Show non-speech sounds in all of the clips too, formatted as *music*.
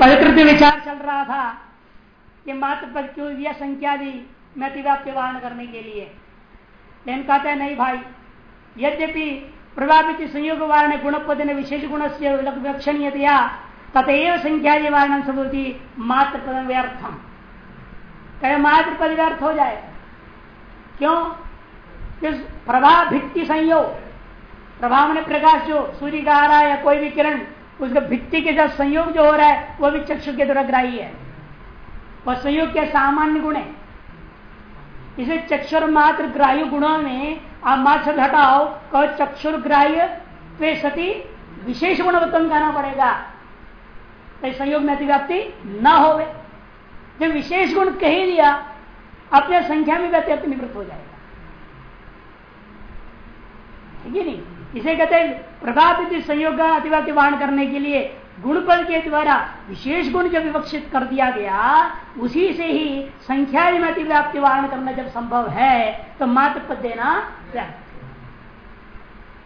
पवित्र विचार चल रहा था कि मात्र पद क्यों दिया संख्या दी अतिव्याप्ति वारण करने के लिए? लेकिन कहते हैं, नहीं भाई, यद्यपि प्रभावित संयोग वारण गुण पद ने विशेष गुण से लक्षणीयतया तथेव संख्या वारण सबूती मात्र पद व्यर्थम कहे, मात्र पद व्यर्थ हो जाए? क्यों? प्रभा भित्ति संयोग, प्रभाव ने प्रकाश जो सूर्य का आ रहा है या कोई भी किरण उसका भित्ति के साथ संयोग जो हो रहा है, वो भी चक्षु के द्वारा ग्राही है। वह संयोग के सामान्य गुण है। इसे चक्षुर मात्र ग्राह्य गुणों में आप मात्र हटाओ, कहो चक्षुर ग्राह्य वे सती विशेष गुण उत्पन्न करना पड़ेगा। तो संयोग में अतिव्याप्ति न हो जब विशेष गुण कह दिया, अपने संख्या में व्यक्ति निवृत्त हो जाएगा। ठीक है नहीं? इसे कहते हैं प्रभावित संयोग अतिव्याप्ति वाहन करने के लिए गुण पद के द्वारा विशेष गुण जब विवक्षित कर दिया गया, उसी से ही संख्या में अतिव्याप्ति करना जब संभव है तो मात्र पद देना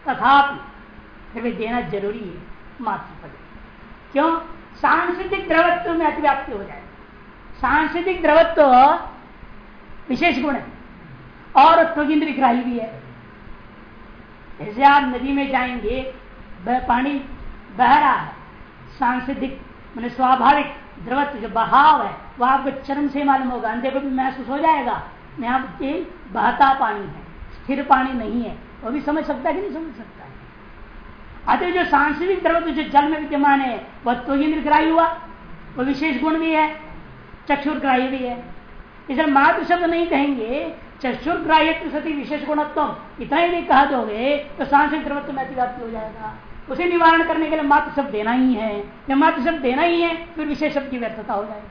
तथापि, फिर भी देना ज़रूरी है, मात्र पद। क्यों? सांस्कृतिक द्रवत्व में अतिव्याप्ति हो जाए। सांस्कृतिक द्रवत्व विशेष गुण है, और त्वगिंद्र ग्राही भी है। जैसे आप नदी में जाएँगे पानी बह रहा है। सांस्कृतिक, मैंने स्वाभाविक द्रवत्व जो बहाव है, वह आपको चरम से मालूम होगा। अंधे को भी महसूस हो जाएगा। यहाँ पे बहता पानी है, स्थिर पानी नहीं है। वो भी समझ सकता है कि नहीं समझ सकता है? अतः जो सांस्कृतिक द्रवत्व जो जल में विद्यमान है, वह त्वगिंद्र ग्राही हुआ। वो विशेष गुण भी है चक्षुर ग्राही भी है। इसे मात्र शब्द नहीं कहेंगे चक्षुर ग्राह्य सती विशेष गुणत्व इतना ही नहीं कहा दोगे तो सांसिक द्रवत्व में अतिव्याप्ति हो जाएगा। उसे निवारण करने के लिए मात्र शब्द देना ही है। जब मात्र शब्द देना ही है, फिर विशेष शब्द की व्यर्थता हो जाएगी।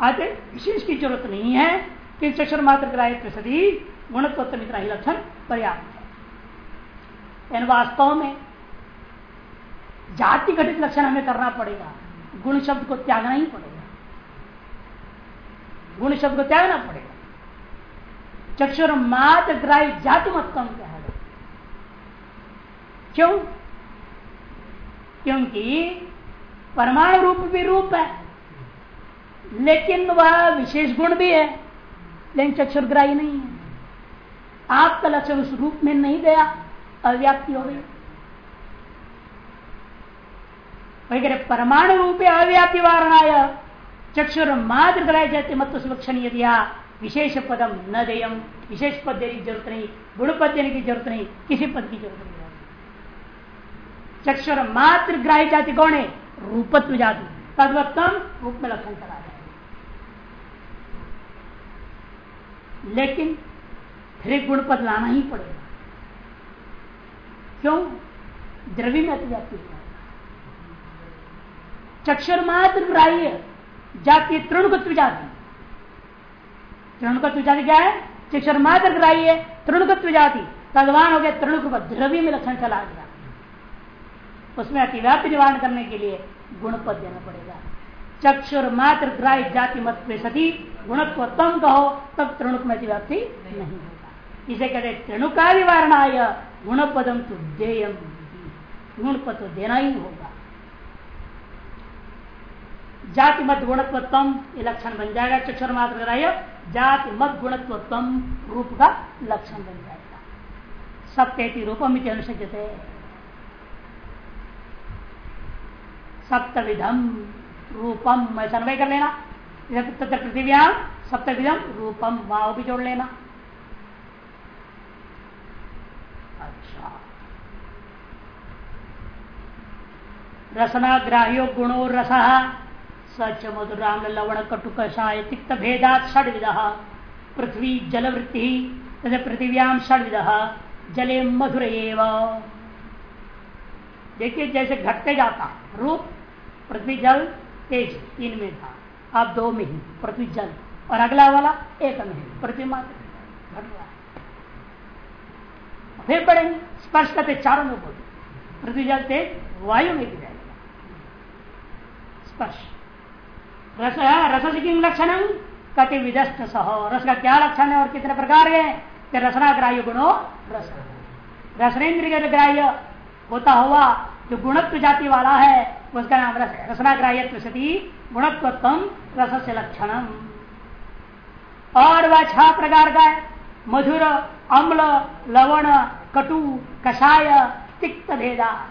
आते विशेष की ज़रूरत नहीं है कि चक्षुर मात्र ग्राह्य सती गुणत्व इतना ही लक्षण पर्याप्त है। वास्तव में जाति घटित लक्षण हमें करना पड़ेगा। गुण शब्द को त्यागना ही पड़ेगा। गुण शब्द को त्यागना पड़ेगा। चक्षुर मात ग्राही जाति मत कम क्या है क्यों? क्योंकि परमाणु रूप भी रूप है, लेकिन वह विशेष गुण भी है, लेकिन चक्षुरग्राही नहीं है। आपका लक्षण उस रूप में नहीं गया, अव्याप्ति हो गई। वही परमाणु रूपे अव्याप्ति वारणाय चक्षुर मात्र ग्रह जाते मत सुलक्षण दिया विशेष पदम न देयम विशेष पद देने की ज़रूरत नहीं गुण पद देने की ज़रूरत नहीं किसी पद की ज़रूरत नहीं चक्षुर मात्र ग्राही जाति कौन है? रूपत्व जाति। तदवत्तम रूप में लक्षण करा जाए लेकिन फिर गुण पद लाना ही पड़ेगा। क्यों? द्रव्य में अतिव्याप्ति चक्षुर मात्र ग्राह्य जाति तृणगत्व जाति। तृणुकत्व जाति क्या है? शिक्षण मात्र ग्राही है तृणुकत्व जाति। तदवान हो गया तृणुक द्रव्य में लक्षण चला गया उसमें अतिव्याप्ति निवारण करने के लिए गुण पद देना पड़ेगा। चक्षुर मात्र ग्राही जाति मत सती, गुणत्व तम कहो तब तृणुक में अतिव्याप्ति नहीं होगा। इसे कहते तृणुका निवारण आय गुण पदम तो देयम गुण पद तो देना ही होगा। जाति मत गुणत्व तम ये लक्षण बन जाएगा चक्षुर मात्र ग्राह्य जाति, मत, गुणत्व रूप का लक्षण बन जाएगा। सप्तति रूपम अनुसजते सप्तविधम रूपम ऐसा अनुभव कर लेना। पृथ्व्या सप्तविधम रूपम, वाव भी जोड़ लेना। अच्छा। रसनाग्राह्यो, गुणो, रस सच मधुराम लवण कटु कषाय तिक्त भेदा षड विध पृथ्वी जल वृत्ति तथा पृथिव्याम षड विध जले मधुर देखिए, जैसे घटते जाता, रूप, पृथ्वी जल, तेज इनमें था। आप दो में ही, पृथ्वी जल। और अगला वाला, एक में पृथ्वी मात्र। घट रहा फिर पढ़ेंगे स्पर्श करते चारों में बोल पृथ्वी जल तेज, वायु में भी जाएगा। स्पर्श। रस रस से किम लक्षण? कति विदस्त सह। रस का क्या लक्षण है और कितने प्रकार के? रसना ग्राह्य गुणो रस। रसनेन्द्रिय ग्राह्य होता हुआ, जो गुणत्व जाति वाला है, उसका नाम रस है। रसनाग्राह्य सती गुणत्वोत्तम रस से लक्षणम और वह छह प्रकार का है। मधुर, अम्ल, लवण, कटु, कषाय, तिक्त भेदा।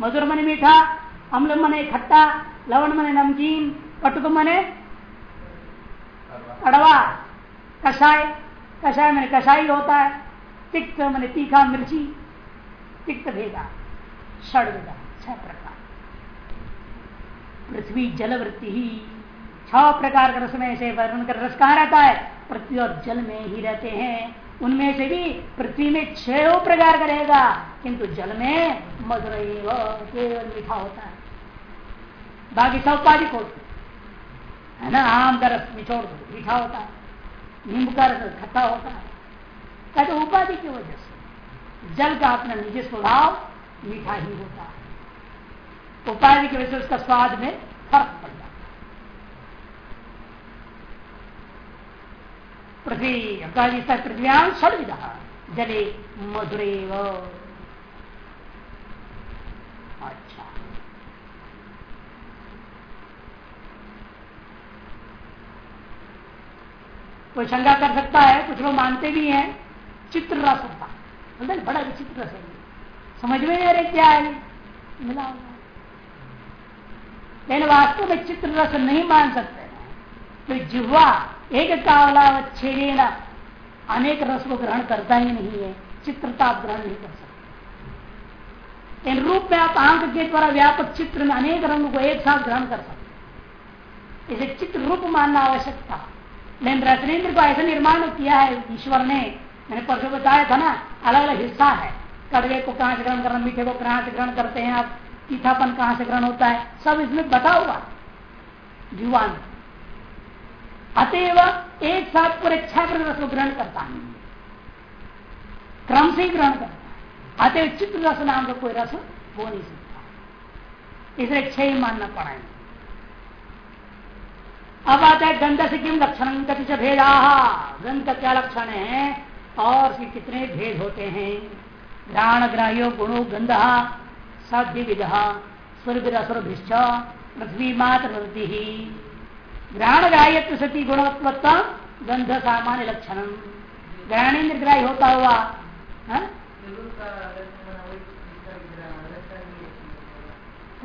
मधुर मन मीठा, अम्ल मने खट्टा, लवण मने नमकीन कटुक मने कड़वा कषाय कषाय मैंने कषाई होता है तिक्त मैंने तीखा मिर्ची तिक्त भेदा षड छह प्रकार पृथ्वी जलवृत्ति ही छह प्रकार का रस में से वर्णन कर रस कहा रहता है पृथ्वी और जल में ही रहते हैं उनमें से भी पृथ्वी में छह प्रकार का रहेगा किंतु जल में मधुर केवल मीठा होता है बाकी सब उपाधि खोलते है ना? आम का रस दो मीठा होता है। नींबू का रस खट्टा होता है। कहते उपाधि की वजह से जल का अपना निजी स्वभाव मीठा ही होता है। उपाधि की वजह से उसका स्वाद में फ़र्क पड़ जाता है। पृथ्वी पृथ्व्याम षडविधा जले मधुरेव अच्छा कोई शंका कर सकता है, कुछ लोग मानते भी हैं, चित्र रस होता। बोलते बड़ा विचित्र रस है। समझ में नहीं रहे क्या है? मिला लेकिन वास्तव में चित्र रस नहीं मान सकते। तो जिह्वा एक कावलावच्छेदेन अनेक रस को ग्रहण करता ही नहीं है। चित्रता आप ग्रहण नहीं कर सकते। इन रूप में आप आँख के द्वारा व्यापक चित्र में अनेक रंग को एक साथ ग्रहण कर सकते। इसे चित्र रूप मानना आवश्यक था। लेकिन रत्नेन्द्र को ऐसा निर्माण किया है, ईश्वर ने। मैंने परसों बताया था ना अलग अलग हिस्सा है। कड़वे को कहाँ से ग्रहण करना, मीठे को कहाँ से ग्रहण करते हैं आप तीठापन कहाँ से ग्रहण होता है, सब इसमें बता हुआ। जीवान। अतएव एक साथ पूरे छह रस को ग्रहण करता है। क्रम से ही ग्रहण करता है। अतएव चित्र रस नाम का कोई रस हो नहीं सकता। इसे छह ही मानना पड़ा है। अब आता है गंध से किम लक्षण? कति भेदा गंध का क्या लक्षण है? और कितने भेद होते हैं? घ्राण ग्राह्यो गुणो गंध साध्य विधा स्वर्गसुरभिश्च पृथ्वी मात्र ही ग्रहण ग्राह्य सती गुणवत्ता गंध सामान्य लक्षण। ग्रहणेन्द्र ग्राही होता हुआ हाँ?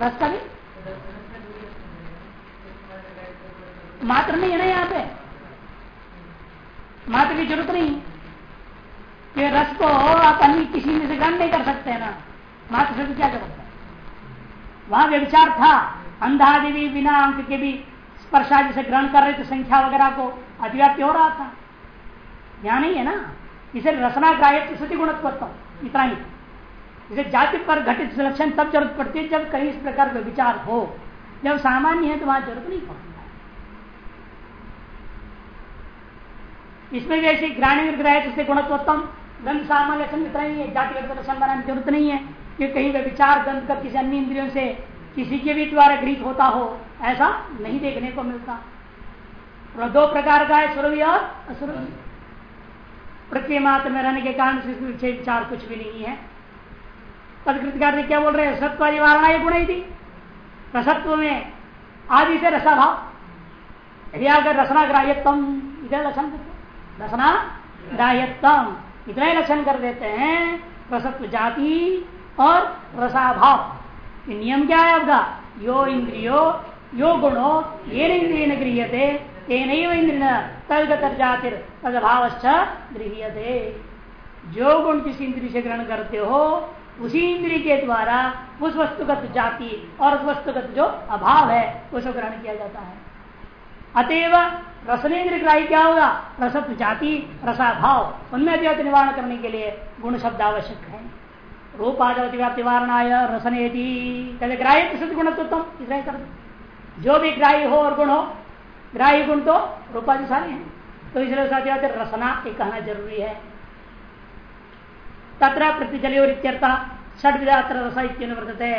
रस भी मात्र नहीं है ना यहाँ पे मात्र की ज़रूरत नहीं। कि रस को आप अन्य किसी में से ग्रहण नहीं कर सकते ना। मात्र से क्या ज़रूरत है वहाँ व्यविचार था। अंधादि भी बिना अंक के भी स्पर्शा जैसे ग्रहण कर रहे थे, संख्या वगैरह को अतिव्याप्ति हो रहा था। यहाँ नहीं है ना। इसे रसना ग्राह्य श्रुति गुणत्व इतना ही। इसे जाति पर घटित लक्षण तब ज़रूरत पड़ती है जब कहीं इस प्रकार का विचार हो। जब सामान्य है तो वहाँ ज़रूरत नहीं पड़ती। इसमें भी ऐसे ग्रामीण ग्रह से गुणत्वोत्तम, गंध सामान्य लक्षण इतना ही है जातिगत की ज़रूरत नहीं है, कि कहीं वे विचार गंध का किसी अन्य इंद्रियों से किसी के भी द्वारा गृहित होता हो, ऐसा नहीं देखने को मिलता। दो प्रकार का है, सुरभि और असुरभि। पृथ्वी मात्र में रहने के कारण से विचार कुछ भी नहीं है। तदकृतकार ने क्या बोल रहे हैं? सत्व निवारणा ये गुण ही थी। रसत्व में आदि से रसाभाव। यदि अगर रसना ग्राह्यतम इधर लक्षण रसना ग्राह्यतम इतना ही लक्षण कर देते हैं, रसत्व जाति और रसाभाव। नियम क्या है आपका? यो इंद्रियो, यो गुणो, ये इंद्रिय न गृहते तेन इंद्रिय तदगत जातिर तदभाव गृहते जो गुण किसी इंद्रिय से ग्रहण करते हो, उसी इंद्रिय के द्वारा उस वस्तुगत जाति और वस्तुगत जो अभाव है, उसको ग्रहण किया जाता है। अतएव रसनेन्द्र ग्राही क्या होगा? रसत्व जाति, रसाभाव। उनमें अतिव्याप्ति निवारण करने के लिए गुण शब्द आवश्यक है। रूप आदि व्याप्ति वारणाय रसनेति। कहते ग्राह्य सिद्ध गुण तो तुम इसलिए कर जो भी ग्राही हो और गुण हो ग्राही गुण तो रूपादि सारे हैं। तो इसलिए साथ ही? रसना ये कहना ज़रूरी है। तत्र प्रतिजलियोरित्यर्थ षड विधात्र रस वर्तते।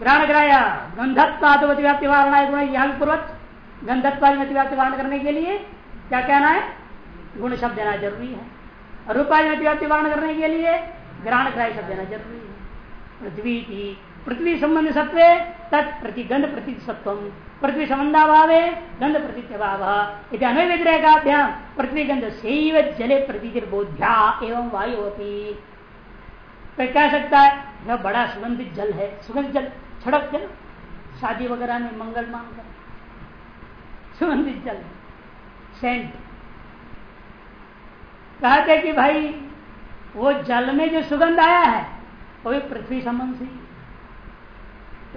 ग्रहण ग्राह्य गंधत्वादवती व्याप्ति वारणा गुण यहाँ पूर्वत गंधत्वादि व्याप्ति वारण करने के लिए क्या कहना है? गुण शब्द देना ज़रूरी है। रूपाधिपति व्याप्ति वारण करने के लिए ग्रहण कराई सब देना ज़रूरी है। पृथ्वी की पृथ्वी संबंध सत्व तत् प्रतिगंध प्रति सत्व पृथ्वी संबंधाभाव गंध प्रतीत्यभाव यदि अन्वय व्यतिरेकाभ्याम पृथ्वी गंध से जले प्रतिर्बोध्या एवं वायु होती कह सकता है, यह बड़ा सुगंधित जल है, सुगंधित जल, छड़क जल, शादी वगैरह में मंगल मांग कर सुगंधित जल सेंट। कहते कि भाई, वो जल में जो सुगंध आया है, वो भी पृथ्वी संबंध से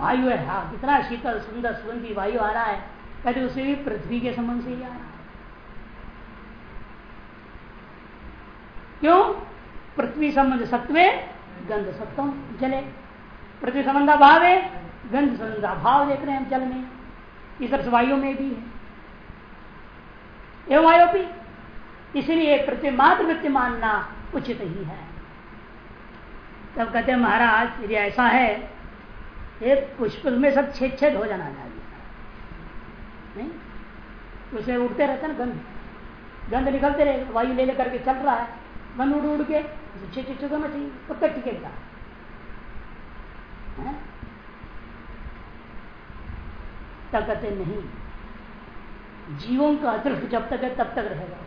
वायु है। हाँ कितना शीतल, सुंदर, सुगंधी वायु आ रहा है। कहते उसे भी पृथ्वी के संबंध से ही आ रहा है क्यों? पृथ्वी संबंध सत्वे गंध सत्वम जले। पृथ्वी संबंध भाव है, गंध संबंध भाव देख रहे हैं जल में। इस वायु में भी है। एवं आयोपी इसलिए प्रतिमात्र मात्र वृत्ति मानना उचित ही है। तब कहते महाराज, यदि ऐसा है एक पुष्प में सब छेद छेद हो जाना चाहिए। नहीं? उसे उड़ते रहते ना गंध। गंध निकलते रहे, वायु ले लेकर के चल रहा है। गंध उड़ उड़ के छेद छेद होना चाहिए कब तक टिकेगा तब कहते नहीं जीवों का अदृष्ट जब तक है, तब तक रहेगा।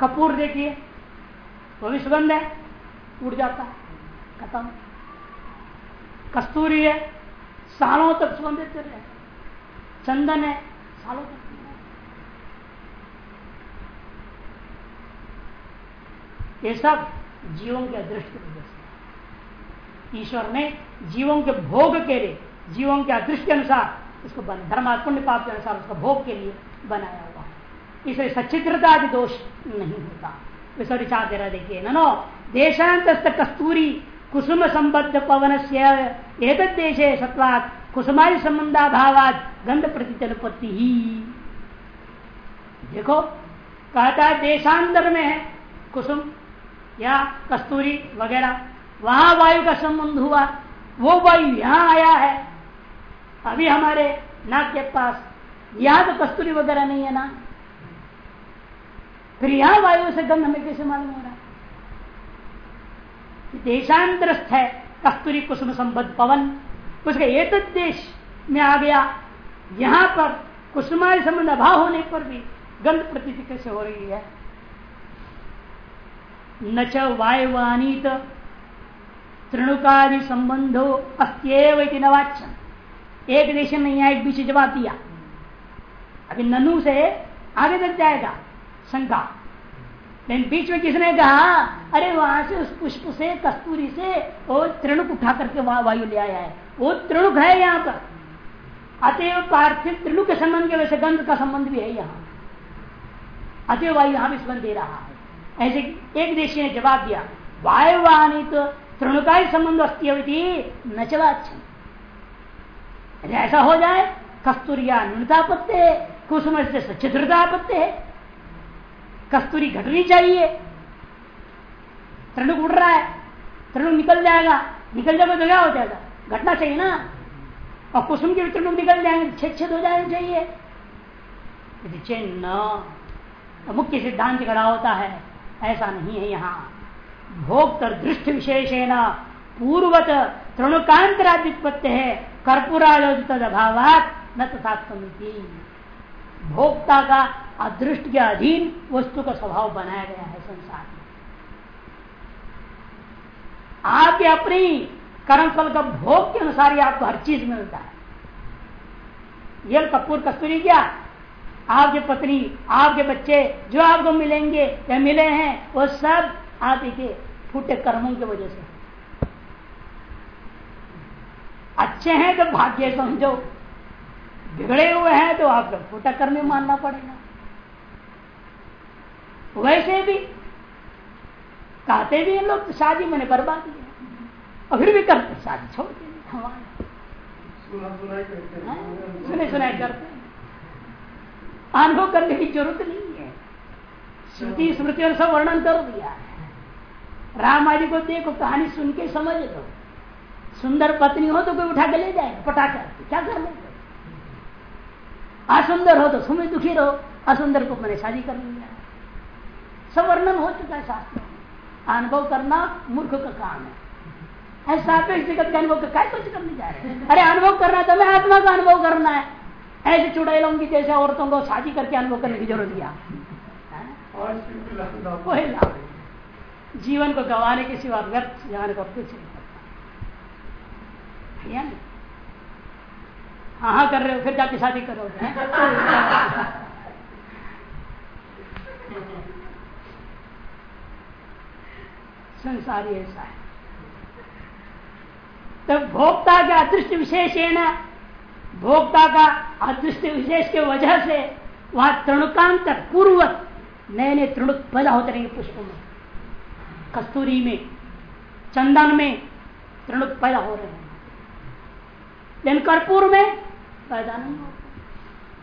कपूर देखिए वो सुगंध है, उड़ जाता है, खत्म। कस्तूरी है, सालों तक सुगंधित रहे। चंदन है, सालों तक ये सब जीवों के अदृष्ट की वजह से। ईश्वर ने जीवों के भोग के लिए, जीवों के अदृष्ट के अनुसार उसको धर्म पुण्य पाप के अनुसार उसका भोग के लिए बनाया हुआ है। इसलिए सचित्रता आदि दोष नहीं होता। विचार दे रहा देखिए नो देशांत कस्तूरी कुसुम संबद्ध पवन से देशे सत्वात कुसुमारी संबंधाभावात गंध प्रतिचलपत्ति ही। देखो, कहता है देशांतर में है कुसुम या कस्तूरी वगैरह, वहाँ वायु का संबंध हुआ, वो वायु यहाँ आया है। अभी हमारे नाक के पास यहाँ तो कस्तूरी वगैरह नहीं है ना? फिर यहाँ वायु से गंध हमें कैसे मालूम हो रहा? है देशांतरस्थ है कस्तूरी कुसुम संबद्ध पवन। उसका एक देश में आ गया। यहाँ पर कुसुमारी संबंध अभाव होने पर भी गंध प्रती कैसे हो रही है? न च वायुवानीत तृणुकादि संबंधो अस्त्यव नवाचन एक देश में यहाँ एक बीच जवाब दिया। अभी ननु से आगे तक जाएगा शंका लेकिन बीच में किसने कहा, अरे वहाँ से उस पुष्प से, कस्तूरी से, वो त्रिणुक उठा करके वहाँ वायु ले आया है। वो त्रिणुक है यहाँ पर। अतएव पार्थिव त्रिणुक के संबंध के वैसे गंध का संबंध भी है यहाँ। अतएव वायु यहाँ भी संबंध दे रहा है। ऐसे एक देशी ने जवाब दिया वायुवानी तो तृणुका ही संबंध अस्ती नचवाच ऐसा हो जाए कस्तूरिया न्यूनता पत्ते कुसुम से सचित्रता पत्ते है, कस्तूरी घटनी चाहिए। त्रिणुक उड़ रहा है त्रिणुक निकल जाएगा निकल जाएगा तो क्या हो जाएगा? घटना चाहिए ना। और कुसुम के भी त्रिणुक निकल जाएँगे छेद छेद हो जाने चाहिए। चिन्ह तो मुख्य सिद्धांत खड़ा होता है, ऐसा नहीं है यहाँ। भोक्तर दृष्ट विशेष है ना पूर्वत तृणुकांतराधिपत्य है कर्पूरालोचित अभाव न तथा भोक्ता का अदृष्ट के अधीन वस्तु का स्वभाव बनाया गया है संसार में। आपके अपनी कर्म फल का भोग के अनुसार ही आपको हर चीज़ मिलता है। ये कपूर कस्तूरी क्या? आपकी पत्नी, आपके बच्चे जो आपको मिलेंगे या मिले हैं, वो सब आप के फूटे कर्मों की वजह से अच्छे हैं तो भाग्य समझो। बिगड़े हुए हैं तो आपको फूटा कर्म मानना पड़ेगा। वैसे भी कहते भी लोग शादी मैंने बर्बाद किया। और फिर भी करते शादी छोड़ के हमारे। सुने सुनाई करते अनुभव करने की ज़रूरत नहीं है। श्रुति स्मृति और सब वर्णन कर दिया है। राम आदि को देखो कहानी सुन के समझ लो। सुंदर पत्नी हो तो कोई उठा के ले जाए पटाखा। क्या कर ले असुंदर हो तो सुमित दुखी रहो असुंदर को मैंने शादी कर लिया। सब वर्णन हो चुका है शास्त्र अनुभव करना मूर्ख का काम है। ऐसा जगत का अनुभव क्या कुछ करने जा रहे हैं? अरे अनुभव करना तो मैं आत्मा का अनुभव करना है। ऐसे चुड़ैलों की जैसे औरतों को शादी करके अनुभव करने की ज़रूरत क्या? लाभ जीवन को गंवाने के सिवा व्यर्थ जाने को कुछ नहीं। हाँ हाँ कर रहे हो? फिर जाके शादी करो संसार ऐसा है। तो भोक्ता के अदृष्ट विशेषण भोक्ता का अदृष्ट विशेष के वजह से वहाँ तृणुकांत पूर्वक नए नए तृणुक पैदा होते रहेंगे पुष्पों में। कस्तूरी में, चंदन में तृणुक पैदा हो रहे हैं। लेकिन कर्पूर में पैदा नहीं होते।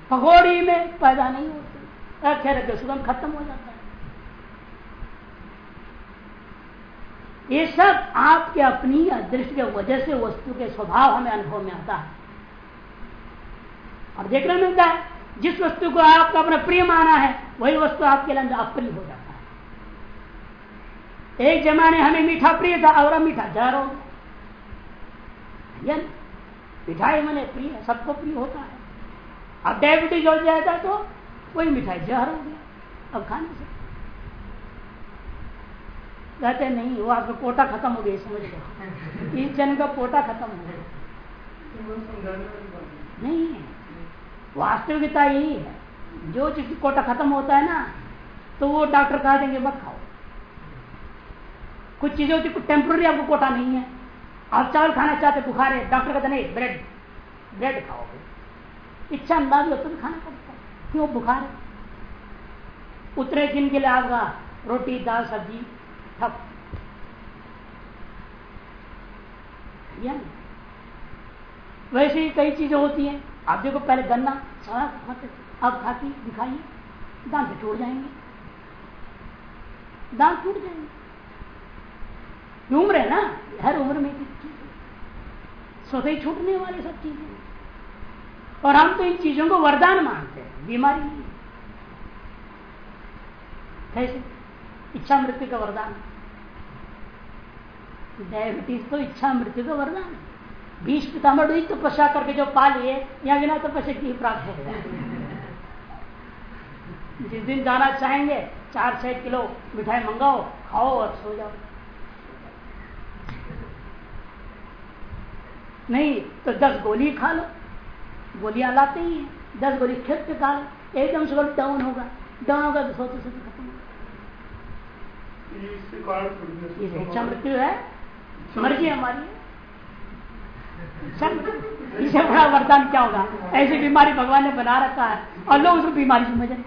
पकौड़ी में पैदा नहीं होते। खैर सुगम खत्म हो जाता है। ये सब आपके अपनी दृष्टि के वजह से वस्तु के स्वभाव हमें अनुभव में आता है। और देखने मिलता है, जिस वस्तु को आपका अपना प्रिय माना है, वही वस्तु आपके लिए अप्रिय हो जाता है। एक जमाने हमें मीठा प्रिय था, और मीठा जहर हो गया। मिठाई मैंने प्रिय सबको प्रिय होता है। अब डायबिटीज़ हो जाता तो वही मिठाई जहर हो गया। अब खाने से। कहते नहीं वो आपका कोटा खत्म हो गया समझ लो। *laughs* इस जन का कोटा खत्म हो गया। नहीं वास्तविकता यही है। जो चीज़ कोटा खत्म होता है ना तो वो डॉक्टर कहा देंगे मत खाओ। कुछ चीज़ें होती टेम्पोररी आपको कोटा नहीं है। आप चावल खाना चाहते बुखार है, डॉक्टर कहते नहीं, ब्रेड ब्रेड खाओगे इच्छा अंदाज होता तो खाना पड़ता है क्यों, बुखार है? उतरे दिन के लिए आपका रोटी, दाल, सब्ज़ी, ठप। वैसे ही कई चीज़ें होती हैं। आप देखो, पहले गन्ना सारा खाते अब खाती, दिखाइए दांत टूट जाएँगे। दांत टूट जाएँगे। उम्र है ना, हर उम्र में स्वतः छूटने वाली सब चीज़ें। और हम तो इन चीज़ों को वरदान मानते हैं। बीमारी कैसे इच्छा मृत्यु का वरदान। डायबिटीज़ तो इच्छा मृत्यु का वरदान बीस पितामह ही तपस्या करके जो पा लिए या बिना तपस्या की प्राप्त हो गया। जिस दिन जाना चाहेंगे, चार छह किलो मिठाई मंगाओ, खाओ और सो जाओ। नहीं तो दस गोली खा लो। गोलियाँ लाते ही है। दस गोली खेत पे खा लो एकदम सुबह डाउन होगा। डाउन होगा तो सोते सोते खत्म होगा। इच्छा मृत्यु है मर्ज़ी हमारी। इसे बड़ा वरदान क्या होगा? ऐसी बीमारी भगवान ने बना रखा है और लोग उसको बीमारी समझ रहे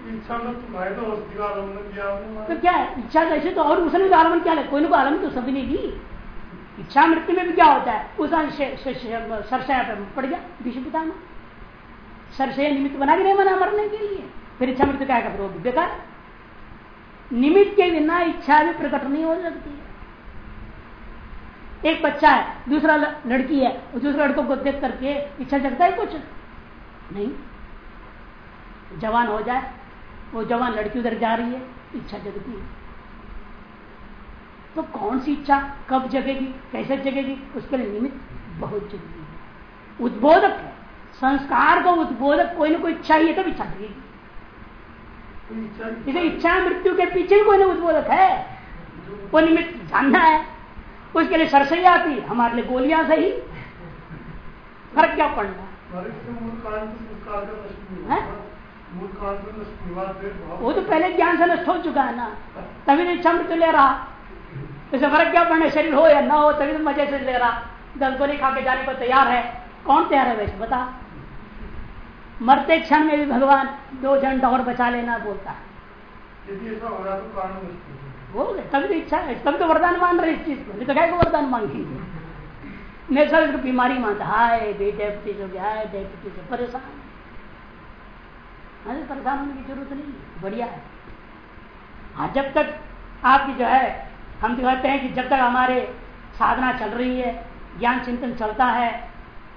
तो क्या है? इच्छा कैसे तो और उसने भी आलमन क्या कोई ना कोई आलम तो सभी ने दी। इच्छा मृत्यु में भी क्या होता है? उस सरसया पे पड़ गया विश्व पिता में सरसया निमित्त बना के नहीं बना मरने के लिए। फिर इच्छा मृत्यु क्या है बेकार। निमित्त के बिना इच्छा भी प्रकट नहीं हो सकती है। एक बच्चा है, दूसरा लड़की है दूसरे लड़कों को देख करके इच्छा जगता है कुछ? नहीं। जवान हो जाए, वो जवान लड़की उधर जा रही है, इच्छा जगती है। तो कौन सी इच्छा कब जगेगी कैसे जगेगी उसके लिए निमित्त बहुत ज़रूरी है। उद्बोधक है। संस्कार को उद्बोधक कोई ना कोई इच्छा ही है तब इच्छा जगेगी। इसे इच्छा मृत्यु के पीछे कोई ना उद्बोधक है। वो निमित्त जानना है। उसके लिए सरसैया आती हमारे लिए गोलियाँ सही। फ़र्क क्या पड़ना वो तो पहले ज्ञान से नष्ट हो चुका है ना। तभी तो इच्छा मृत्यु ले रहा। इसे फ़र्क क्या पड़ना शरीर हो या ना हो तभी तो मज़े से ले रहा। दस गोली खा के जाने को तैयार है। कौन तैयार है वैसे बता। मरते क्षण में भी भगवान दो घंटा और बचा लेना बोलता है। रहा तो गए तभी तो इच्छा है। तभी तो वरदान मान रहे इस चीज़ को। नहीं तो क्या वरदान मांगेंगे? नहीं सर इसको बीमारी मानता हाय बे डायबिटीज़ हो गया है डायबिटीज़ से परेशान। परेशान होने की ज़रूरत नहीं बढ़िया है। हाँ जब तक आपकी जो है हम तो कहते हैं कि जब तक हमारे साधना चल रही है, ज्ञान चिंतन चलता है,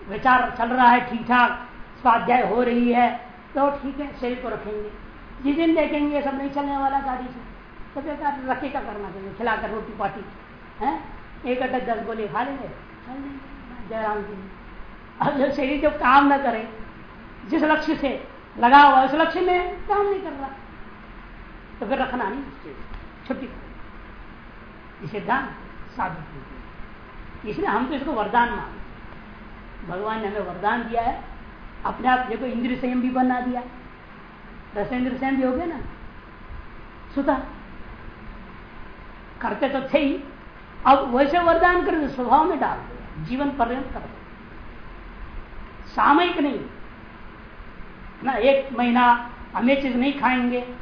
विचार चल रहा है ठीक ठाक स्वाध्याय हो रही है तो ठीक है, शरीर को रखेंगे। जिस दिन देखेंगे सब नहीं चलने वाला गाड़ी से तो बेकार रखे का करना चाहिए? खिलाकर रोटी पाटी है? एक अड्डा दस गोली खा लेंगे जयराम जी। अब जब शरीर जब काम न करे, जिस लक्ष्य से लगा हुआ उस लक्ष्य में काम नहीं कर रहा तो फिर रखना नहीं छुट्टी। दान साबित इसलिए हम तो इसको वरदान मान भगवान ने हमें वरदान दिया है, अपने आप देखो, इंद्र संयम भी बना दिया। रसेंद्र संयम भी हो गया ना? सुधा करते तो थे ही। अब वैसे वरदान कर स्वभाव में डाल जीवन पर्यंत कर सामयिक नहीं। ना एक महीना हम ये चीज़ नहीं खाएँगे।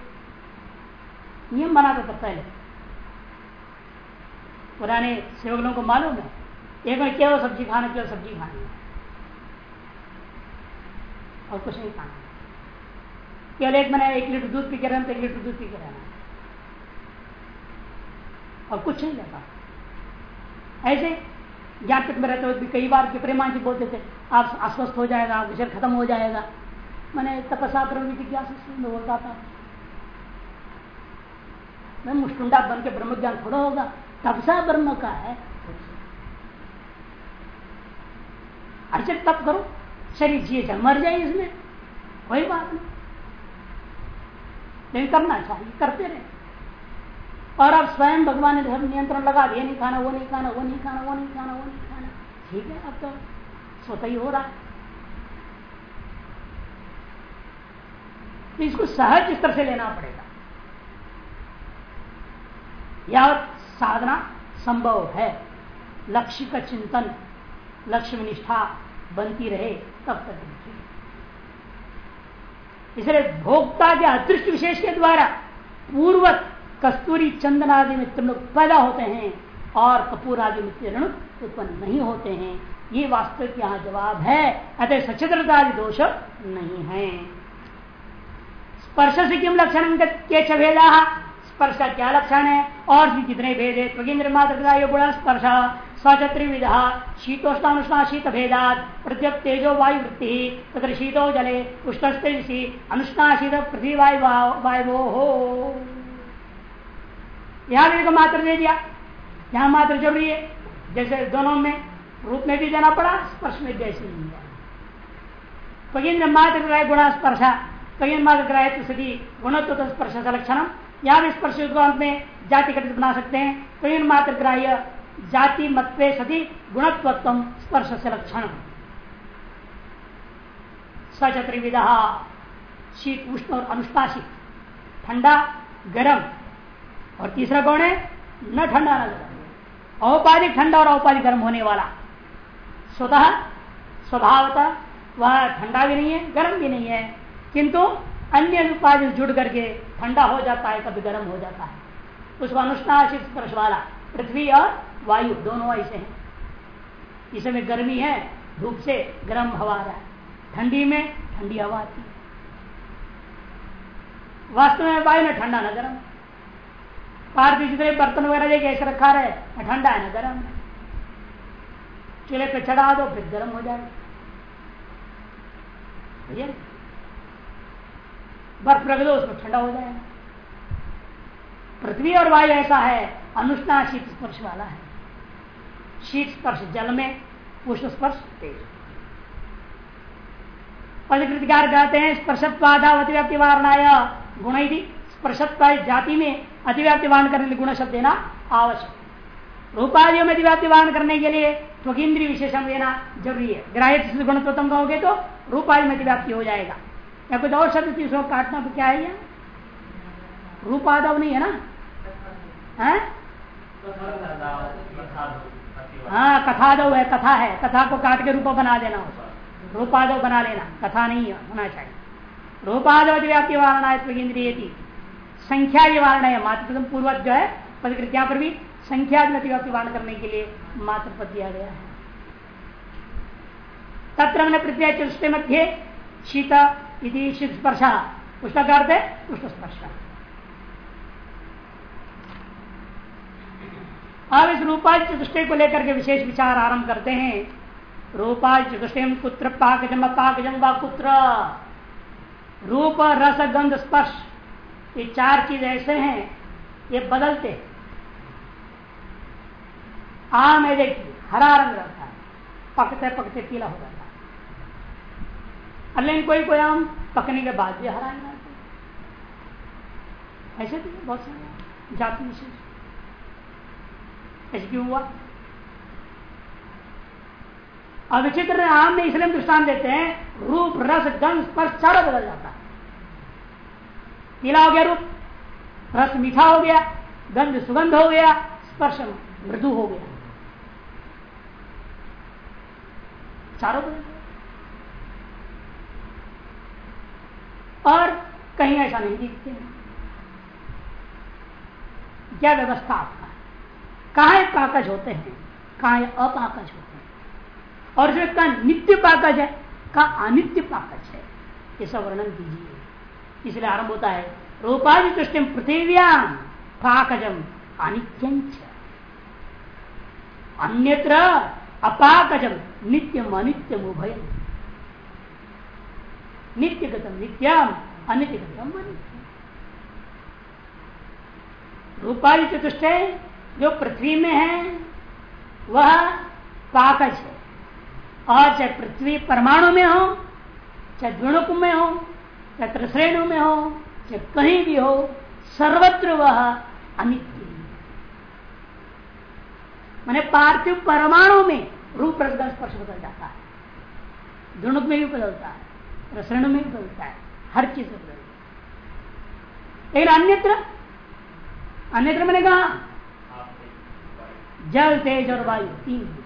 नियम बनाता था पहले। पुराने सेवक लोगों को मालूम है? एक में केवल सब्ज़ी खाना केवल सब्ज़ी खानी और कुछ नहीं खाना केवल एक महीना एक लीटर दूध पी के रहना तो एक लीटर दूध पी के रहना। और कुछ नहीं लेता ऐसे ज्ञान में रहते हुए कई बार प्रेमान जी बोलते थे, आप अस्वस्थ हो जाएगा आपका शरीर खत्म हो जाएगा। मैंने तपस्या जिज्ञासा में बोलता था। मैं मुष्टुंडा बन के ब्रह्म ज्ञान थोड़ा होगा। तपसा ब्रह्म का है। अर्चक तप करो, शरीर जिए चल मर जाए इसमें, कोई बात नहीं। लेकिन करना चाहिए, करते रहे। और अब स्वयं भगवान ने धर्म नियंत्रण लगा दिया, नहीं खाना, वो नहीं खाना, वो नहीं खाना, वो नहीं खाना, वो नहीं खाना। ठीक है, अब तो स्वतः ही हो रहा है। तो इसको सहज स्तर से लेना पड़ेगा। या साधना संभव है। लक्ष्य का चिंतन, लक्ष्य में निष्ठा बनती रहे, तब तक इसलिए भोक्ता के अदृष्ट विशेष के द्वारा पूर्वत कस्तूरी चंदन आदि में तुम लोग पैदा होते हैं और कपूर आदि मित्र उत्पन्न नहीं होते हैं। ये वास्तविक यहाँ जवाब है। अतः सचित्रता आदि दोष नहीं है। स्पर्श से किम लक्षण के छेदा स्पर्श का क्या लक्षण है? और भी कितने भेद है, त्वगिंद्र मात्र स्पर्श सचत्री विधा शीतोष्णानुष्णा शीत भेदात प्रत्यक तेजो वायु वृत्ति तथा शीतो जले उष्णस्तेजसी अनुष्णा शीत पृथ्वी वायु वायु हो यहाँ भी मात्र दे दिया। यहाँ मात्र ज़रूरी है। जैसे दोनों में रूप में भी देना पड़ा, स्पर्श में जैसे ही पगिंद्र मात्र गुणा स्पर्शा पगिंद्र मात्र ग्राह सदी गुणत्व स्पर्श लक्षण यहाँ भी स्पर्श में जाति घटित बना सकते हैं पगिंद्र मात्र ग्राह्य जाति मतवे सदी गुणत्व स्पर्श से लक्षण। सचत्रिविधा शीत उष्ण और अनुष्ठाशित ठंडा, गर्म, और तीसरा कौन है? न ठंडा, न गर्म। औपाधिक ठंडा और औपाधिक गर्म होने वाला। स्वतः, स्वभावतः वह ठंडा भी नहीं है, गर्म भी नहीं है, किंतु अन्य उपाधि जुड़ करके ठंडा हो जाता है, कभी गर्म हो जाता है। उसको अनुष्ठाशित स्पर्श वाला, पृथ्वी और वायु दोनों ऐसे हैं। इसमें गर्मी है, धूप से गर्म हवा आ रहा है। ठंडी में ठंडी हवा आती है। वास्तव में वायु ना ठंडा ना गर्म। पार्थिव जितने बर्तन वगैरह लेके ऐसे रखा रहे, न ठंडा है, ना गर्म है। चूल्हे पे चढ़ा दो, फिर गर्म हो जाए बर्फ़ रख दो उसमें ठंडा हो जाएगा पृथ्वी और वायु ऐसा है, अनुष्णा शीत स्पर्श वाला है। शीत स्पर्श जल में उष्ण स्पर्श तेज। पदकृतिकार कहते हैं स्पर्शत्वाधा अतिव्याप्ति वारणाय गुण स्पर्शत्व जाति में अतिव्याप्ति वारण करने के गुण शब्द देना आवश्यक। रूपादियों में अतिव्याप्ति वारण करने के लिए त्वकेंद्रीय विशेषण देना ज़रूरी है। ग्राह्य गुणत्वतम कहोगे तो रूपादि में अतिव्याप्ति हो जाएगा। या कुछ और शब्द इसको काटना तो क्या है रूपादव नहीं है ना? है? हाँ कथा दो है, कथा है। कथा को काट के रूप बना देना। रूपादो बना लेना। कथा नहीं है, होना चाहिए। रूपादो व्याप्ति वारणा इंद्रिय संख्या वारण है मात्र पूर्वक जो है पदकृत्या पर भी? संख्या व्याप्ति वारण करने के लिए मात्र पद दिया गया है। तत्र मैंने पृथ्वी चतुष्ट मध्य शीत स्पर्श उसका अर्थ है स्पर्श अब इस रूपाल चतुष्टय को लेकर के विशेष विचार आरंभ करते हैं। रूपाल चतुष्टय पुत्र पाक जम पाक जम पुत्र रूप, रस, गंध, स्पर्श, ये चार चीज़ ऐसे हैं, ये बदलते हैं। आम है देखिए, हरा रंग रहता है। पकते पकते पीला हो जाता है। लेकिन कोई कोई आम पकने के बाद भी हरा ऐसे भी बहुत सारे जाति विशेष। ऐसे क्यों हुआ? अब विचित्र आम में इसलिए दृष्टान देते हैं, रूप, रस, गंध, स्पर्श चारों बदल जाता है। पीला हो गया रूप, रस मीठा हो गया, गंध सुगंध हो गया, स्पर्श मृदु हो गया। चारों बदल और कहीं ऐसा नहीं दिखते क्या व्यवस्था आपका है। कहा पाकज होते हैं, कहा अपाकज होते हैं। और जो का नित्य पाकज है, का अनित्य पाकज है सब वर्णन कीजिए। इसलिए आरंभ होता है रूपाधि दृष्टि पृथिव्याम पाकजम अनित्यं अन्यत्र अपाकजम नित्यम अनित्यम उभय नित्यगतम, नित्यम अनित्य रूपाली चतुष्ट जो पृथ्वी में है, वह पाकज है। और चाहे पृथ्वी परमाणु में हो, चाहे द्विणुक में हो, चाहे त्रिश्रेणु में हो, चाहे कहीं भी हो, सर्वत्र वह अनित्य मैंने पार्थिव परमाणु में रूप रसगन स्पर्श बदल जाता है। द्विणुक में भी बदलता है। रसरण में बदलता है, हर चीज़ में बदलता है। लेकिन अन्यत्र अन्यत्र मैंने कहा, जल, तेज और वायु, तीन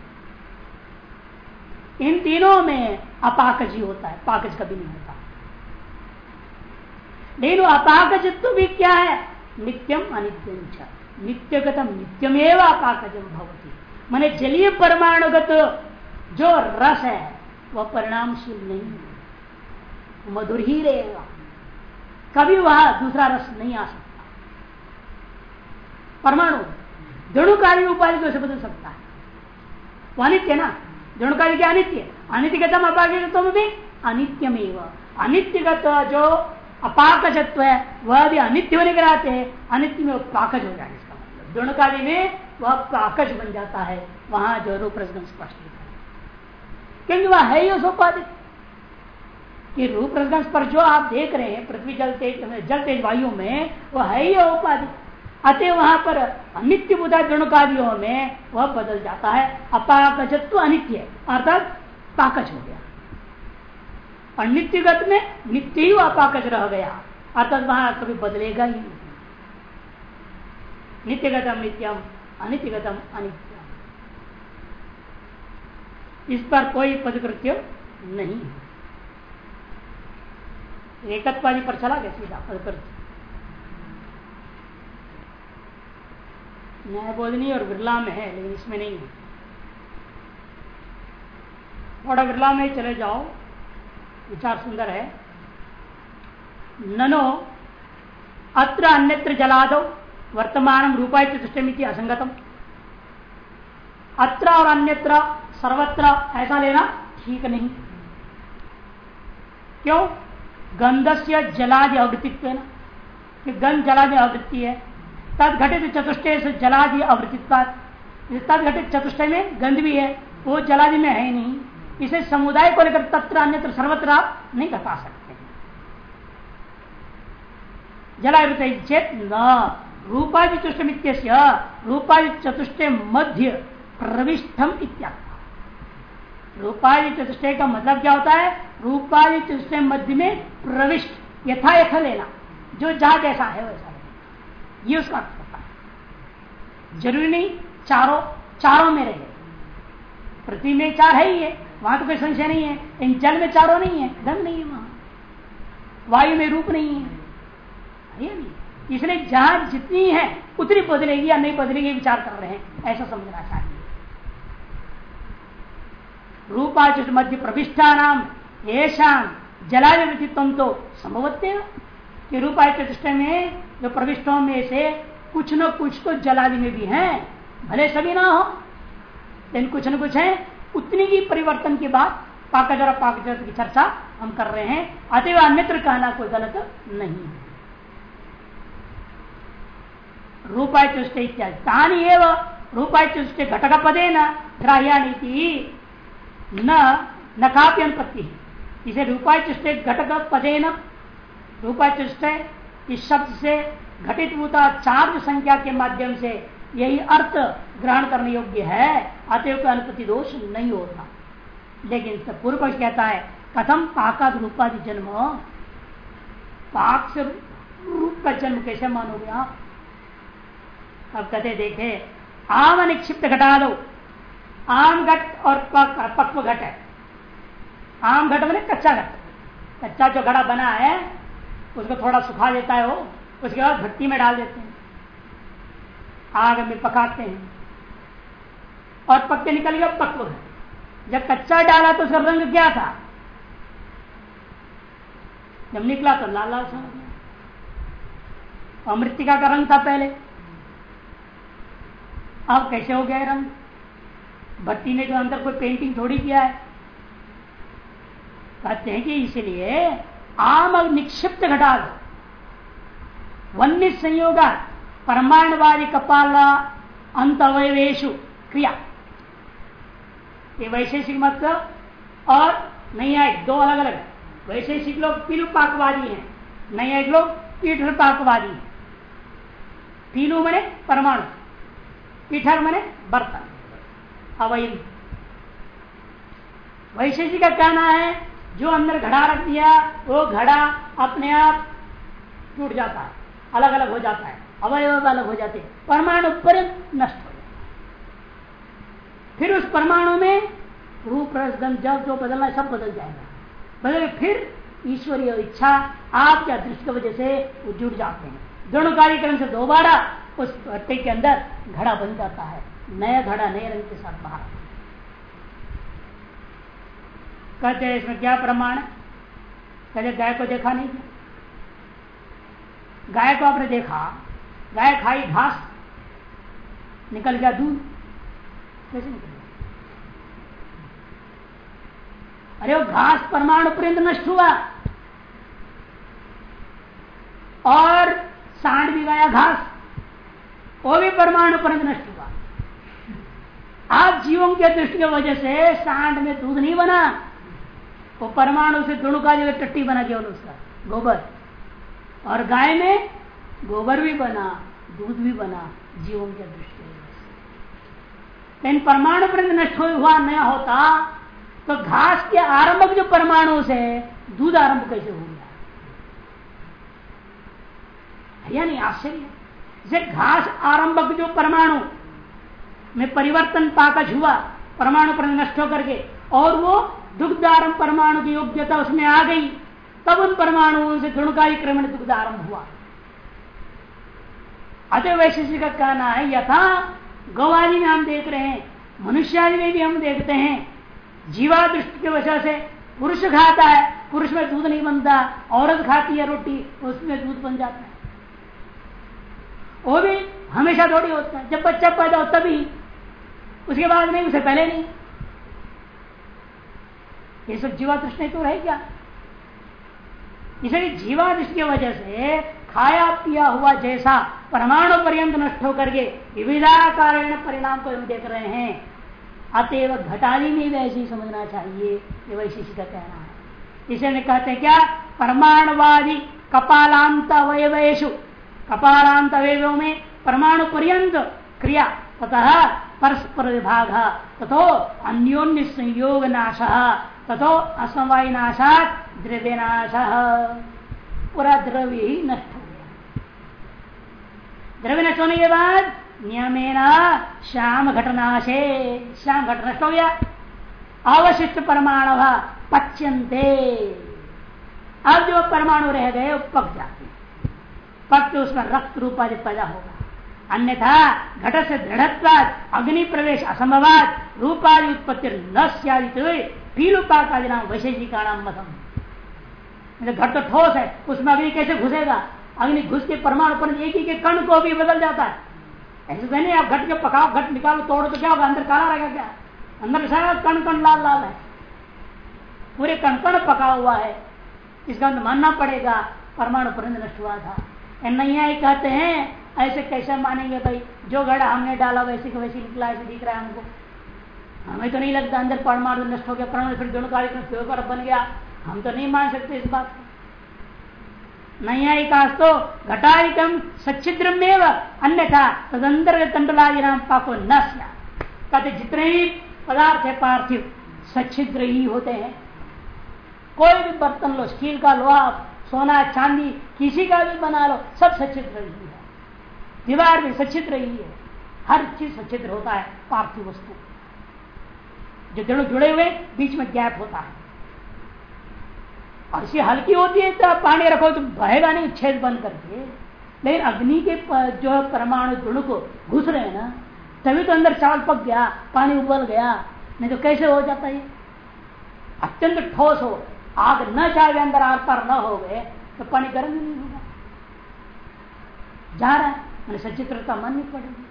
इन तीनों में अपाकज ही होता है, पाकज कभी नहीं होता। लेकिन अपाकजत्व भी क्या है? नित्यम अनित्यम नित्यगतम नित्यम एवं अपाकजम भवती। मैंने जलीय परमाणुगत जो रस है वह परिणामशील नहीं है। मधुर ही रहेगा। कभी वह दूसरा रस नहीं आ सकता। परमाणु दृणुकारी उपाधि को बदल सकता है। वो अनित्य ना? दृणुकारी क्या अनित्य अनित्यगतम अपाकजत्व भी अनित्यम अनित्यगत जो अपाकजत्व है, वह भी अनित्य होने के नाते अनित्य में पाकज हो जाए इसका मतलब। दृणकारी में वह पाकज बन जाता है। वहाँ जो रूप स्पष्ट क्योंकि वह है ही उस उपाधि। कि रूप रसगन स्पर्श जो आप देख रहे हैं, पृथ्वी जल तेज जल तेज वायु में, वह है ही उपाधि अतः वहाँ पर अनित्य बुधा दृणुकादियों में वह बदल जाता है। अपाकजत्व अनित्य है अर्थात पाकज हो गया। और नित्यगत में नित्य ही अपाकज रह गया। अर्थात वहाँ कभी बदलेगा ही नहीं। नित्यगतम नित्यम, अनित्यगतम अनित्यम। इस पर कोई पदकृत्य नहीं एकत्वादी पर चला गया, सीधा पदकृत्य न्याय बोधनी और बिरला में है, लेकिन इसमें नहीं है। थोड़ा बिरला में चले जाओ। विचार सुंदर है। ननो, अत्र अन्यत्र जलादो, वर्तमान रूपाय चतुष्टमिति असंगतम। अत्र और अन्यत्र, सर्वत्र ऐसा लेना ठीक नहीं। क्यों? गंधस्य जलादि अवृत्तित्व गंध जलादि अवृत्ति है तद घटित चतुष्टय से जलादि अवृतित्व तद घटित चतुष्टय में गंध भी है, वो जलादि में है नहीं। इसे समुदाय को लेकर तत्र अन्यत्र सर्वत्र आप नहीं बता सकते। जलावृत चेत न। रूपादि चतुष्टमित्य रूपादि चतुष्टय मध्य प्रविष्टम इत्यादि रूपादि चतुष्टय का मतलब क्या होता है? रूपादि चतुष्टय मध्य में प्रविष्ट यथा यथा लेना। जो जहाँ जैसा है, वैसा ये उसका अर्थ होता है। ज़रूरी नहीं, चारों चारों में रहे पृथ्वी में चार है ही है, वहाँ तो कोई संशय नहीं है। इन जल में चारों नहीं है गंध नहीं है वहाँ। वायु में रूप नहीं है। इसलिए जहाँ जितनी है, उतनी बदलेगी या नहीं बदलेगी, विचार कर रहे हैं। ऐसा समझना चाहिए। रूपाचित मध्य प्रविष्ठा नाम ऐसा जलावित्व तो समवत्य कि प्रतिष्ठा में जो प्रविष्टों में से कुछ न कुछ तो जलादि में भी हैं भले सभी ना हो लेकिन कुछ न कुछ है उतनी ही परिवर्तन के बाद पाकजर पाकजर की चर्चा हम कर रहे हैं अतएव अन्यत्र कहना कोई गलत नहीं है रूपाय चुष्ट इत्यादि तानी एवं रूपाय चुष्ट घटक पदे न ग्राह्या नीति न न काप्य अनुपत्ति इसे रूपाय चुष्ट घटक रूपाय चुष्ट इस शब्द से घटित होता चार्ज संख्या के माध्यम से यही अर्थ ग्रहण करने योग्य है, अतएव का अनुपति दोष नहीं होता। लेकिन पूर्व पक्ष कहता है, कथम पाकाद रूपादि जन्म। पाक से रूप का जन्म कैसे मानोगे आप? अब कहते देखे आम निक्षिप्त घटा दो। आम घट और पक्व घट है। आम घट मैंने कच्चा घट। कच्चा जो घड़ा बना है, उसको थोड़ा सुखा देता है वो, उसके बाद भट्टी में डाल देते हैं। आग में पकाते हैं। और पक्के निकल गया पक्व घट। जब कच्चा डाला तो उसका रंग क्या था? जब निकला तो लाल लाल समझ अमृतिका का रंग था पहले। अब कैसे हो गया रंग? भट्टी ने जो अंदर कोई पेंटिंग थोड़ी किया है। कहते हैं कि इसलिए आम निक्षिप्त घटा दो वन्य संयोग, परमाणुवादी कपाल अंत अवयवेशु क्रिया। ये वैशेषिक मत और नहीं आए दो अलग अलग वैशेषिक लोग पिलुपाकवादी हैं नहीं आए लोग पीठर पाकवादी है। पीलू मने परमाणु, पीठर मने बर्तन। अवयव वैशेषिक का कहना है? जो अंदर घड़ा रख दिया, वो घड़ा अपने आप टूट जाता है अलग अलग हो जाता है, अवयव अलग हो जाते हैं, परमाणु पर नष्ट हो जाता फिर उस परमाणु में रूप रसगंध जब जो बदलना सब बदल जाएगा। बदल फिर ईश्वरीय इच्छा, आपके अदृष्ट की वजह से वो जुड़ जाते हैं। दोनों कार्यक्रम से दोबारा उस पट्टे के अंदर घड़ा बन जाता है। नया घड़ा, नए रंग के साथ बाहर। कहते हैं, इसमें क्या प्रमाण है? कहते गाय को देखा नहीं गाय को आपने देखा, गाय खाई घास, निकल गया दूध। कैसे निकल गया? अरे वो घास परमाणु पर्यंत नष्ट हुआ। और सांड भी गया घास, वो भी परमाणु पर्यंत नष्ट हुआ। आप जीवों के दृष्टि की वजह से सांड में दूध नहीं बना, वो परमाणु से दुणुका जगह टट्टी बना केवल उसका, गोबर। और गाय में गोबर भी बना, दूध भी बना, जीवों के दृष्टि लेकिन परमाणु पर्यंत नष्ट हुआ नया होता तो घास के आरंभक जो परमाणु से दूध आरंभ कैसे हो गया? यानी आश्चर्य। जैसे घास आरंभक जो परमाणु में परिवर्तन पाकज हुआ, परमाणु पर नष्ट होकर के, और वो दुग्ध आरंभ परमाणु की योग्यता उसमें आ गई। तब उन परमाणुओं से गुणकारी क्रमण दुग्ध आरंभ हुआ। अतः वैशिष्ट का कहना है, यथा गौवादी में हम देख रहे हैं, मनुष्यादि में भी हम देखते हैं जीवा दृष्टि की वजह से पुरुष खाता है, पुरुष में दूध नहीं बनता, औरत खाती है रोटी, उसमें दूध बन जाता है। वो भी हमेशा थोड़ी होता है, जब बच्चा पैदा हो तभी उसके बाद नहीं, उसे पहले नहीं। ये सब जीवा दृष्टि तो रहे क्या इसलिए जीवा दृष्टि की वजह से खाया पिया हुआ जैसा परमाणु पर्यंत नष्ट होकर के विविधाकारण परिणाम को हम देख रहे हैं। अतएव घटाली में भी ही समझना चाहिए, ये वैशिष्ट का कहना है। इसे कहते हैं क्या? परमाणुवादी कपालांत अवयवेशु कपालांत अवयवों में परमाणु पर्यंत क्रिया ततः परस्पर विभाग तथो अन्योन्य संयोग नाश तथो असमवाय नाशात द्रव्य नाश पूरा द्रव्य ही नष्ट। हो गया द्रव्य नष्ट होने के बाद? नियमेना श्याम घटनाशे श्याम घट नष्ट हो गया अवशिष्ट परमाणु पच्यंते अब जो परमाणु रह गए, वो पक जाते पक के उसमें रक्त रूप आदि पैदा होगा। अन्यथा घट से दृढ़त्वाद अग्नि प्रवेश असंभवाद रूपादि उत्पत्ति न पीलुपाकादि नाम वैशेषिका नाम मथम घट तो ठोस है। उसमें अग्नि कैसे घुसेगा? अग्नि घुस के परमाणु पर एक ही के कण को भी बदल जाता है। ऐसे तो नहीं, आप घट के पकाओ, घट निकालो, तोड़ो तो क्या होगा? अंदर काला रहेगा क्या? अंदर सारा कण कण लाल लाल है। पूरे कण कण पका हुआ है। इसका मानना पड़ेगा, परमाणु पर नष्ट हुआ था। नैया कहते हैं ऐसे कैसे मानेंगे भाई? जो घड़ा हमने डाला वैसे का वैसे निकला, ऐसे दिख रहा है हमको। हमें तो नहीं लगता अंदर परमाणु नष्ट हो गया, परमाणु फिर दोनों कार्यक्रम बन गया। हम तो नहीं मान सकते इस बात को। नैयायिकास्तो घटारिकम सच्छिद्रमेव, अन्यथा तदंतर्गत कंडलादि नाम पाको न कहते जितने ही पदार्थ है पार्थिव, सच्छिद्र ही होते हैं। कोई भी बर्तन लो, स्टील का लोहा, सोना, चांदी, किसी का भी बना लो, सब सच्छिद्र ही। दीवार भी सच्छिद्र ही है। हर चीज़ सच्छिद्र होता है, पार्थिव वस्तु। जो जड़ों जुड़े हुए, बीच में गैप होता है। और इसी हल्की होती है तो पानी रखो तो बहेगा नहीं, छेद बंद करके। लेकिन अग्नि के जो परमाणु जुड़ को घुस रहे हैं ना, तभी तो अंदर चावल पक गया, पानी उबल गया, नहीं तो कैसे हो जाता है अत्यंत ठोस हो। आग न चाहे, अंदर आर पार न हो गए तो पानी गर्म नहीं होगा। जा रहा है। मैंने सचित्रता माननी पड़ेगी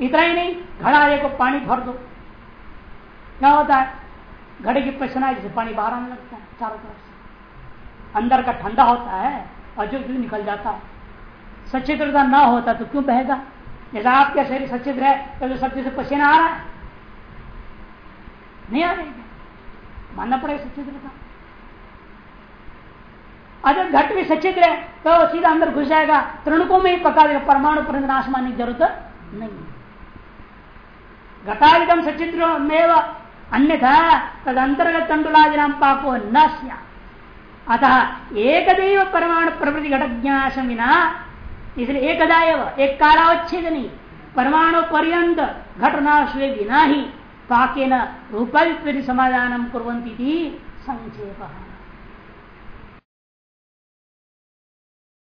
इतना ही नहीं घड़ा को पानी भर दो क्या होता है घड़े की पसना जिसे पानी बाहर आने लगता है चारों तरफ़ से अंदर का ठंडा होता है और जो निकल जाता है सचित्रता ना होता तो क्यों बहेगा जैसा आपका शरीर सचित्र है तो सबसे पसीना आ रहा है नहीं आ रही मानना पड़ेगा सचित्रता अगर घट भी सचित्र है तो सीधा अंदर घुस जाएगा। तृणकों में ही पका देगा। परमाणु पर नाश मानने की ज़रूरत नहीं घटालिकम सचित्र में अन्यथा तद अंतर्गत तंडुलादिनाम पापो न अतः एक परमाणु प्रवृत्ति घटज्ञासम विना इसलिए एकदा एक कालावच्छेद नहीं। परमाणु पर्यंत घटनाश बिना ही पाके न रूप समाधान कुरंती संक्षेप।